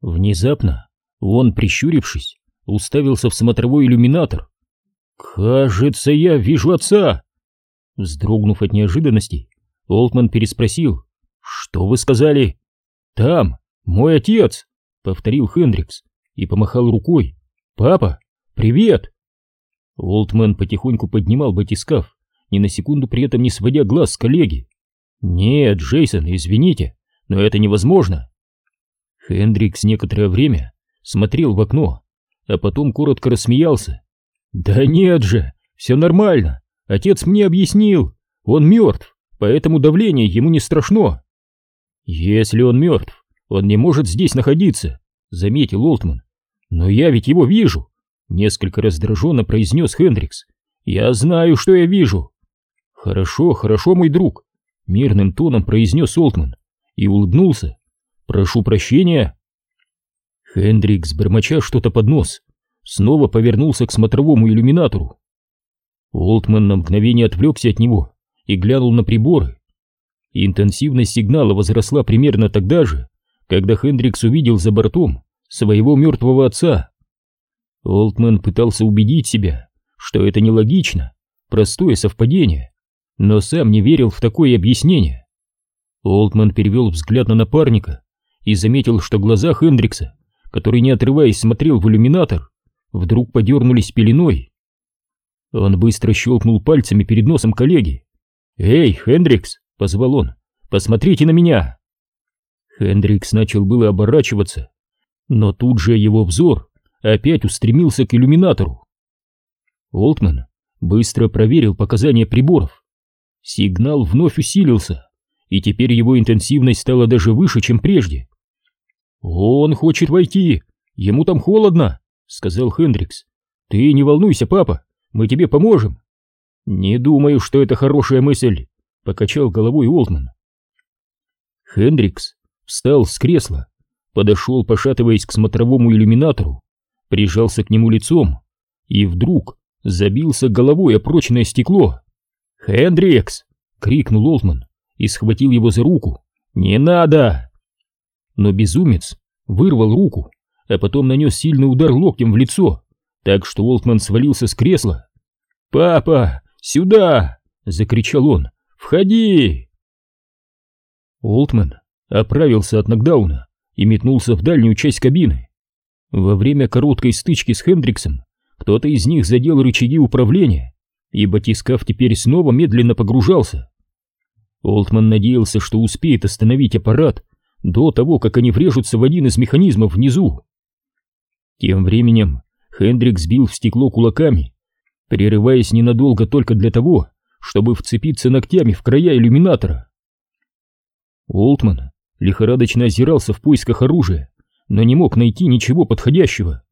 Внезапно он, прищурившись, уставился в смотровой иллюминатор. «Кажется, я вижу отца!» Вздрогнув от неожиданности, Олтман переспросил. «Что вы сказали?» «Там, мой отец!» — повторил Хендрикс и помахал рукой. «Папа, привет!» Олтман потихоньку поднимал батискаф, ни на секунду при этом не сводя глаз с коллеги. «Нет, Джейсон, извините, но это невозможно!» Хендрикс некоторое время смотрел в окно, а потом коротко рассмеялся. «Да нет же, все нормально, отец мне объяснил, он мертв, поэтому давление ему не страшно». «Если он мертв, он не может здесь находиться», — заметил Олтман. «Но я ведь его вижу», — несколько раздраженно произнес Хендрикс. «Я знаю, что я вижу». «Хорошо, хорошо, мой друг», — мирным тоном произнес Олтман и улыбнулся. «Прошу прощения». Хендрикс, бормоча что-то под нос, снова повернулся к смотровому иллюминатору. Олтман на мгновение отвлекся от него и глянул на приборы. Интенсивность сигнала возросла примерно тогда же, когда Хендрикс увидел за бортом своего мертвого отца. Олтман пытался убедить себя, что это нелогично, простое совпадение, но сам не верил в такое объяснение. Олтман перевел взгляд на напарника и заметил, что глаза Хендрикса, который не отрываясь смотрел в иллюминатор, вдруг подернулись пеленой. Он быстро щелкнул пальцами перед носом коллеги. «Эй, Хендрикс!» — позвал он. «Посмотрите на меня!» Хендрикс начал было оборачиваться, но тут же его взор опять устремился к иллюминатору. Олтман быстро проверил показания приборов. Сигнал вновь усилился, и теперь его интенсивность стала даже выше, чем прежде. «Он хочет войти, ему там холодно», — сказал Хендрикс. «Ты не волнуйся, папа, мы тебе поможем». «Не думаю, что это хорошая мысль», — покачал головой Олтман. Хендрикс встал с кресла, подошел, пошатываясь к смотровому иллюминатору, прижался к нему лицом и вдруг забился головой о прочное стекло. «Хендрикс!» — крикнул Олтман и схватил его за руку. «Не надо!» Но безумец вырвал руку, а потом нанес сильный удар локтем в лицо, так что Олтман свалился с кресла. «Папа, сюда!» — закричал он. «Входи!» Олтман оправился от нокдауна и метнулся в дальнюю часть кабины. Во время короткой стычки с Хендриксом кто-то из них задел рычаги управления, и батискаф теперь снова медленно погружался. Олтман надеялся, что успеет остановить аппарат до того, как они врежутся в один из механизмов внизу. Тем временем Хендрикс бил в стекло кулаками, прерываясь ненадолго только для того, чтобы вцепиться ногтями в края иллюминатора. Олтман лихорадочно озирался в поисках оружия, но не мог найти ничего подходящего.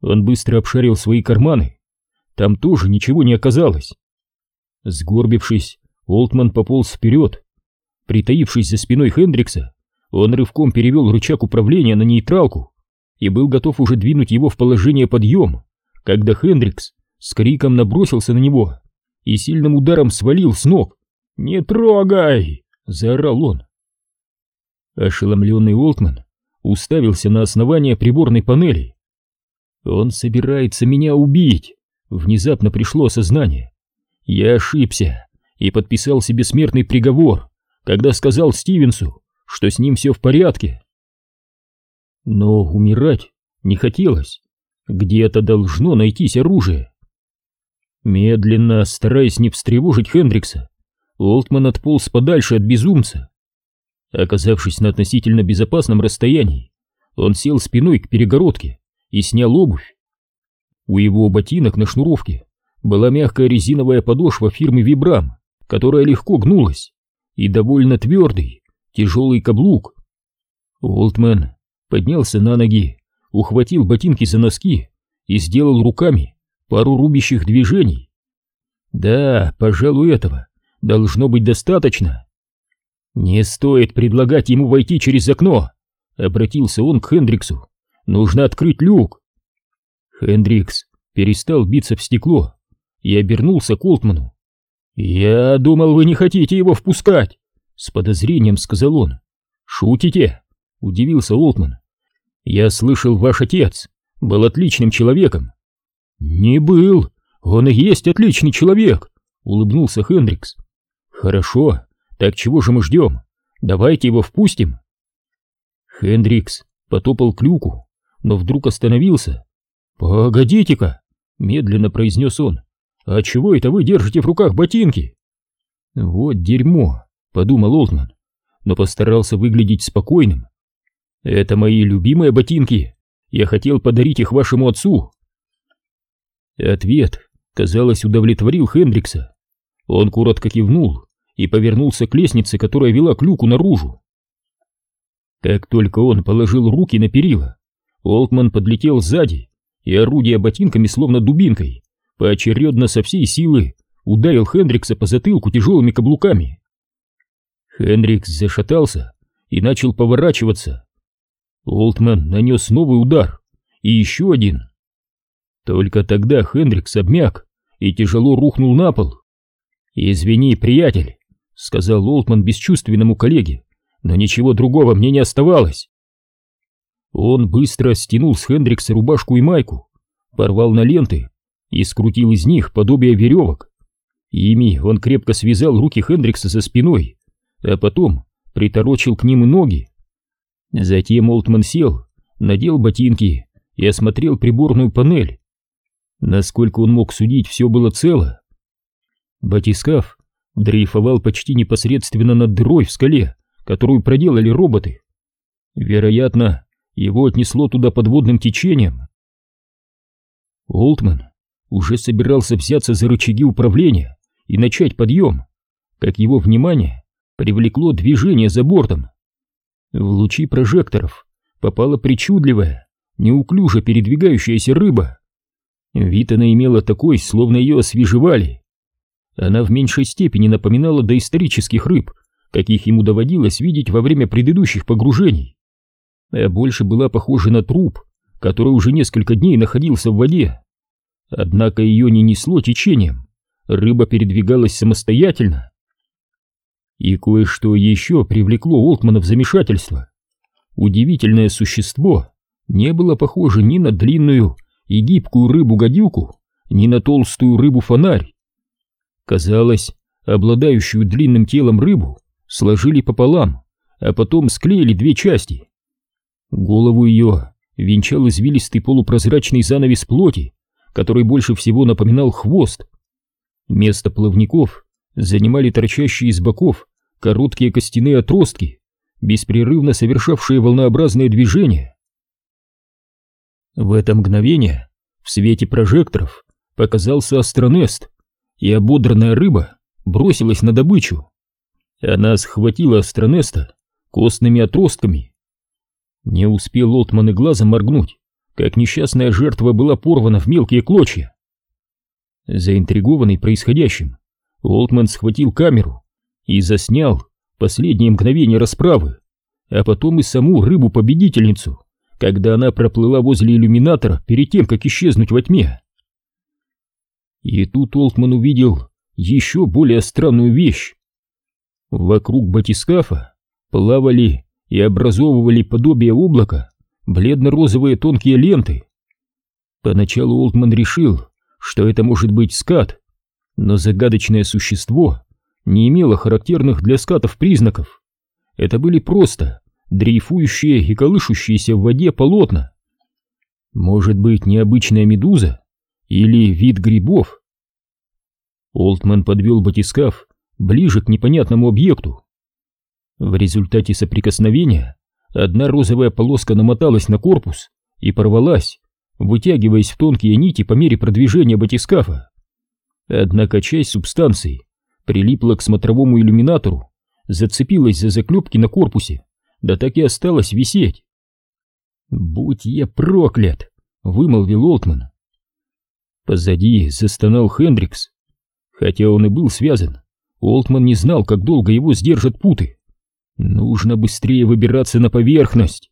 Он быстро обшарил свои карманы. Там тоже ничего не оказалось. Сгорбившись, Олтман пополз вперед. Притаившись за спиной Хендрикса, он рывком перевел рычаг управления на нейтралку и был готов уже двинуть его в положение подъем, когда Хендрикс с криком набросился на него и сильным ударом свалил с ног. «Не трогай!» — заорал он. Ошеломленный Олтман уставился на основание приборной панели. «Он собирается меня убить!» Внезапно пришло осознание. Я ошибся и подписал себе смертный приговор, когда сказал Стивенсу, что с ним все в порядке. Но умирать не хотелось. Где-то должно найтись оружие. Медленно, стараясь не встревожить Хендрикса, Олтман отполз подальше от безумца. Оказавшись на относительно безопасном расстоянии, он сел спиной к перегородке и снял обувь. У его ботинок на шнуровке была мягкая резиновая подошва фирмы Вибрам, которая легко гнулась, и довольно твердый, тяжелый каблук. Олтман поднялся на ноги, ухватил ботинки за носки и сделал руками пару рубящих движений. Да, пожалуй, этого должно быть достаточно. «Не стоит предлагать ему войти через окно!» — обратился он к Хендриксу. «Нужно открыть люк!» Хендрикс перестал биться в стекло и обернулся к Олтману. «Я думал, вы не хотите его впускать!» — с подозрением сказал он. «Шутите?» — удивился Олтман. Я слышал, ваш отец был отличным человеком. Не был, он и есть отличный человек, улыбнулся Хендрикс. Хорошо, так чего же мы ждем? Давайте его впустим. Хендрикс потопал к люку, но вдруг остановился. Погодите-ка, медленно произнес он. А чего это вы держите в руках ботинки? Вот дерьмо, подумал Олтман, но постарался выглядеть спокойным. Это мои любимые ботинки. Я хотел подарить их вашему отцу. Ответ, казалось, удовлетворил Хендрикса. Он коротко кивнул и повернулся к лестнице, которая вела к люку наружу. Как только он положил руки на перила, Олтман подлетел сзади и, орудия ботинками словно дубинкой, поочередно со всей силы ударил Хендрикса по затылку тяжелыми каблуками. Хендрикс зашатался и начал поворачиваться. Олтман нанес новый удар и еще один. Только тогда Хендрикс обмяк и тяжело рухнул на пол. «Извини, приятель», — сказал Олтман бесчувственному коллеге, «но ничего другого мне не оставалось». Он быстро стянул с Хендрикса рубашку и майку, порвал на ленты и скрутил из них подобие веревок. Ими он крепко связал руки Хендрикса за спиной, а потом приторочил к ним ноги. Затем Олтман сел, надел ботинки и осмотрел приборную панель. Насколько он мог судить, все было цело. Батискаф дрейфовал почти непосредственно над дырой в скале, которую проделали роботы. Вероятно, его отнесло туда подводным течением. Олтман уже собирался взяться за рычаги управления и начать подъем, как его внимание привлекло движение за бортом. В лучи прожекторов попала причудливая, неуклюже передвигающаяся рыба. Вид она имела такой, словно ее освежевали. Она в меньшей степени напоминала доисторических рыб, каких ему доводилось видеть во время предыдущих погружений, а больше была похожа на труп, который уже несколько дней находился в воде. Однако ее не несло течением, рыба передвигалась самостоятельно. И кое-что еще привлекло Олтмана в замешательство. Удивительное существо не было похоже ни на длинную и гибкую рыбу-гадюку, ни на толстую рыбу-фонарь. Казалось, обладающую длинным телом рыбу сложили пополам, а потом склеили две части. Голову ее венчал извилистый полупрозрачный занавес плоти, который больше всего напоминал хвост. Место плавников занимали торчащие из боков короткие костяные отростки, беспрерывно совершавшие волнообразные движения. В это мгновение в свете прожекторов показался астронест, и ободранная рыба бросилась на добычу. Она схватила астронеста костными отростками. Не успел Лотман и глазом моргнуть, как несчастная жертва была порвана в мелкие клочья. Заинтригованный происходящим, Олтман схватил камеру и заснял последние мгновения расправы, а потом и саму рыбу-победительницу, когда она проплыла возле иллюминатора перед тем, как исчезнуть во тьме. И тут Олтман увидел еще более странную вещь. Вокруг батискафа плавали и образовывали подобие облака бледно-розовые тонкие ленты. Поначалу Олтман решил, что это может быть скат, но загадочное существо не имело характерных для скатов признаков. Это были просто дрейфующие и колышущиеся в воде полотна. Может быть, необычная медуза или вид грибов? Олтман подвел батискаф ближе к непонятному объекту. В результате соприкосновения одна розовая полоска намоталась на корпус и порвалась, вытягиваясь в тонкие нити по мере продвижения батискафа. Однако часть субстанции прилипла к смотровому иллюминатору, зацепилась за заклепки на корпусе, да так и осталась висеть. «Будь я проклят!» — вымолвил Олтман. Позади застонал Хендрикс. Хотя он и был связан, Олтман не знал, как долго его сдержат путы. Нужно быстрее выбираться на поверхность.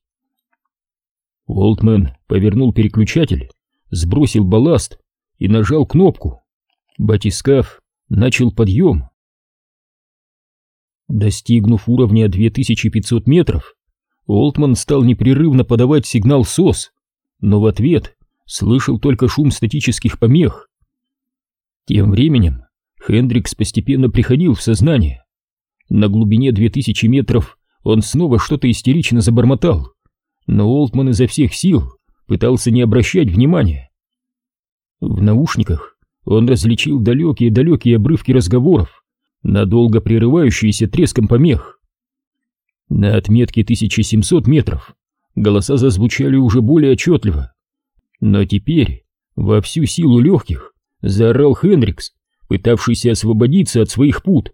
Олтман повернул переключатель, сбросил балласт и нажал кнопку. Батискаф начал подъем. Достигнув уровня 2500 метров, Олтман стал непрерывно подавать сигнал СОС, но в ответ слышал только шум статических помех. Тем временем Хендрикс постепенно приходил в сознание. На глубине 2000 метров он снова что-то истерично забормотал, но Олтман изо всех сил пытался не обращать внимания. В наушниках он различил далекие-далекие обрывки разговоров, надолго прерывающиеся треском помех. На отметке 1700 метров голоса зазвучали уже более отчетливо, но теперь во всю силу легких заорал Хендрикс, пытавшийся освободиться от своих пут.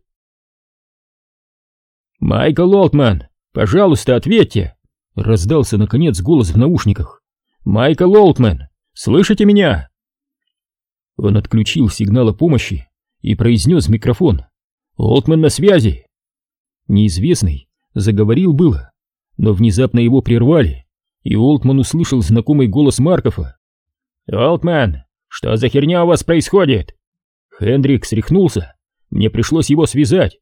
«Майкл Олтман, пожалуйста, ответьте!» Раздался, наконец, голос в наушниках. «Майкл Олтман, слышите меня?» Он отключил сигнал о помощи и произнес в микрофон. «Олтман на связи!» Неизвестный заговорил было, но внезапно его прервали, и Олтман услышал знакомый голос Маркова. «Олтман, что за херня у вас происходит?» Хендрик срехнулся, мне пришлось его связать.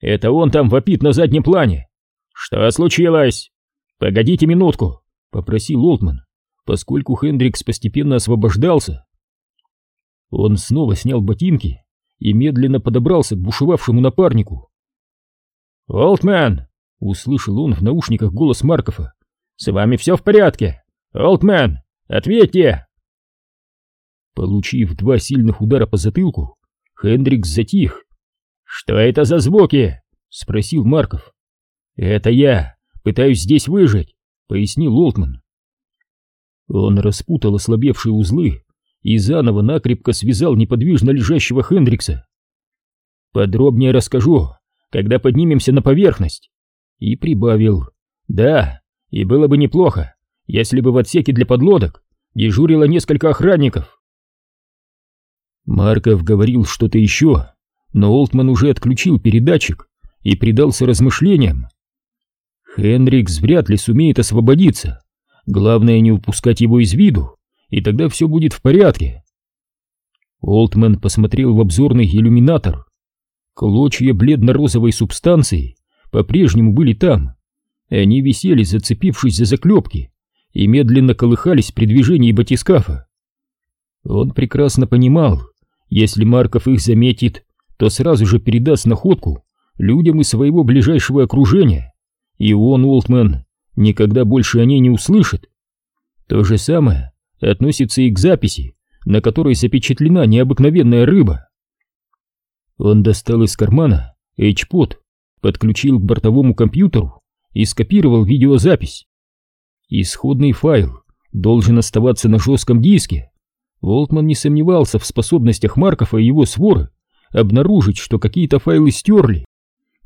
Это он там вопит на заднем плане. «Что случилось?» «Погодите минутку», — попросил Олтман, поскольку Хендрикс постепенно освобождался. Он снова снял ботинки и медленно подобрался к бушевавшему напарнику. «Олтман!» — услышал он в наушниках голос Маркова. «С вами все в порядке? Олтман, ответьте!» Получив два сильных удара по затылку, Хендрикс затих. «Что это за звуки?» — спросил Марков. «Это я пытаюсь здесь выжить», — пояснил Олтман. Он распутал ослабевшие узлы и заново накрепко связал неподвижно лежащего Хендрикса. «Подробнее расскажу, когда поднимемся на поверхность», и прибавил. «Да, и было бы неплохо, если бы в отсеке для подлодок дежурило несколько охранников». Марков говорил что-то еще, но Олтман уже отключил передатчик и предался размышлениям. Хенрикс вряд ли сумеет освободиться. Главное не упускать его из виду, и тогда все будет в порядке. Олтман посмотрел в обзорный иллюминатор. Клочья бледно-розовой субстанции по-прежнему были там. Они висели, зацепившись за заклепки, и медленно колыхались при движении батискафа. Он прекрасно понимал, если Марков их заметит, то сразу же передаст находку людям из своего ближайшего окружения, и он, Уолтман, никогда больше о ней не услышит. То же самое относится и к записи, на которой запечатлена необыкновенная рыба. Он достал из кармана HPod, подключил к бортовому компьютеру и скопировал видеозапись. Исходный файл должен оставаться на жестком диске. Волтман не сомневался в способностях Маркова и его своры обнаружить, что какие-то файлы стерли,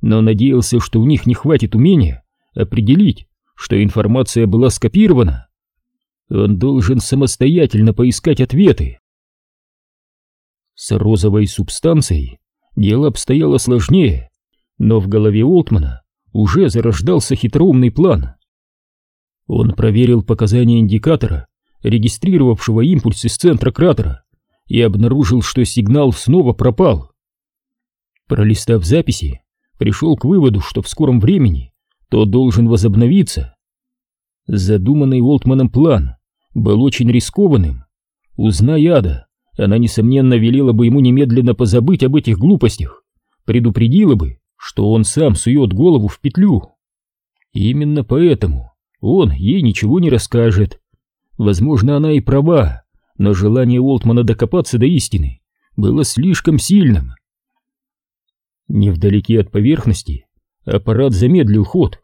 но надеялся, что у них не хватит умения определить, что информация была скопирована. Он должен самостоятельно поискать ответы. С розовой субстанцией дело обстояло сложнее, но в голове Олтмана уже зарождался хитроумный план. Он проверил показания индикатора, регистрировавшего импульс из центра кратера, и обнаружил, что сигнал снова пропал. Пролистав записи, пришел к выводу, что в скором времени тот должен возобновиться. Задуманный Уолтманом план был очень рискованным. Узная Ада, она, несомненно, велела бы ему немедленно позабыть об этих глупостях, предупредила бы, что он сам сует голову в петлю. Именно поэтому он ей ничего не расскажет. Возможно, она и права, но желание Уолтмана докопаться до истины было слишком сильным. Невдалеке от поверхности аппарат замедлил ход.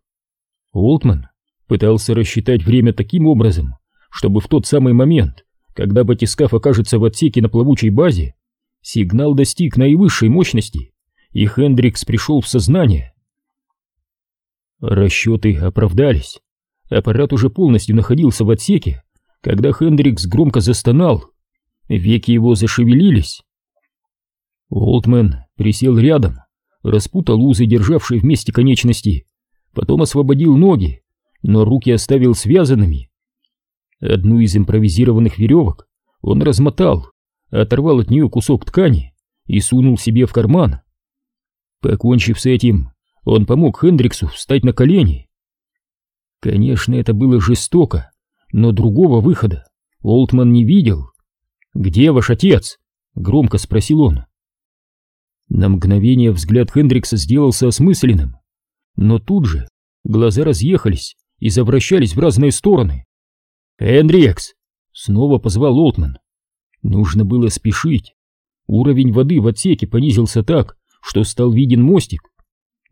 Уолтман пытался рассчитать время таким образом, чтобы в тот самый момент, когда батискаф окажется в отсеке на плавучей базе, сигнал достиг наивысшей мощности, и Хендрикс пришел в сознание. Расчеты оправдались. Аппарат уже полностью находился в отсеке, когда Хендрикс громко застонал. Веки его зашевелились. Олтмен присел рядом, распутал узы, державшие вместе конечности, потом освободил ноги, но руки оставил связанными. Одну из импровизированных веревок он размотал, оторвал от нее кусок ткани и сунул себе в карман. Покончив с этим, он помог Хендриксу встать на колени. Конечно, это было жестоко, но другого выхода Олтман не видел. «Где ваш отец?» — громко спросил он. На мгновение взгляд Хендрикса сделался осмысленным, но тут же глаза разъехались и завращались в разные стороны. «Хендрикс!» — снова позвал Олтман. Нужно было спешить. Уровень воды в отсеке понизился так, что стал виден мостик.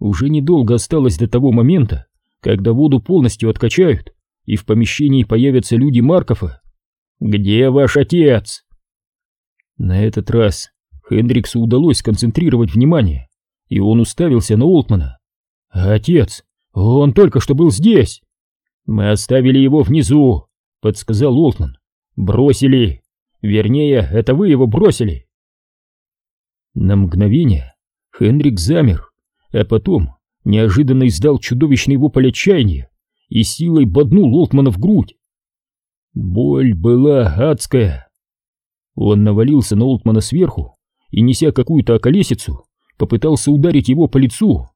Уже недолго осталось до того момента, когда воду полностью откачают, и в помещении появятся люди Маркова. «Где ваш отец?» На этот раз Хендриксу удалось сконцентрировать внимание, и он уставился на Олтмана. «Отец, он только что был здесь!» «Мы оставили его внизу», — подсказал Олтман. «Бросили. Вернее, это вы его бросили». На мгновение Хендрик замер, а потом неожиданно издал чудовищный вопль отчаяния и силой боднул Олтмана в грудь. Боль была адская. Он навалился на Олтмана сверху и, неся какую-то околесицу, попытался ударить его по лицу.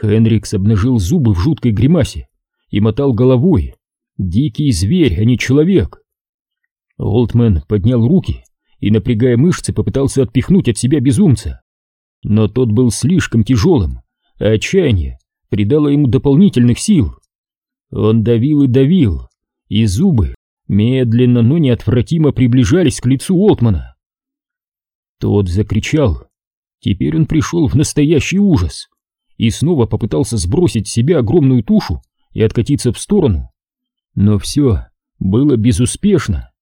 Хенрикс обнажил зубы в жуткой гримасе и мотал головой. Дикий зверь, а не человек. Олтман поднял руки и, напрягая мышцы, попытался отпихнуть от себя безумца. Но тот был слишком тяжелым, а отчаяние придало ему дополнительных сил. Он давил и давил, и зубы медленно, но неотвратимо приближались к лицу Олтмана. Тот закричал. Теперь он пришел в настоящий ужас и снова попытался сбросить с себя огромную тушу и откатиться в сторону. Но все было безуспешно.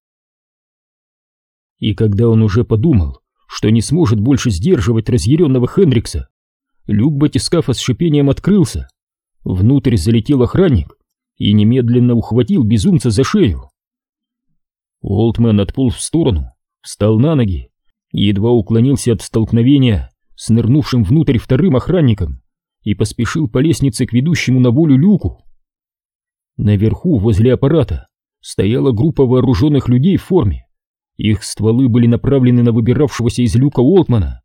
И когда он уже подумал, что не сможет больше сдерживать разъяренного Хендрикса, люк батискафа с шипением открылся. Внутрь залетел охранник и немедленно ухватил безумца за шею. Олдмен отполз в сторону, встал на ноги едва уклонился от столкновения с нырнувшим внутрь вторым охранником и поспешил по лестнице к ведущему на волю люку. Наверху, возле аппарата, стояла группа вооруженных людей в форме. Их стволы были направлены на выбиравшегося из люка Уолтмана.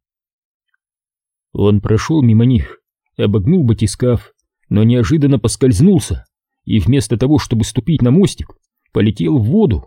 Он прошел мимо них, обогнул батискаф, но неожиданно поскользнулся и вместо того, чтобы ступить на мостик, полетел в воду.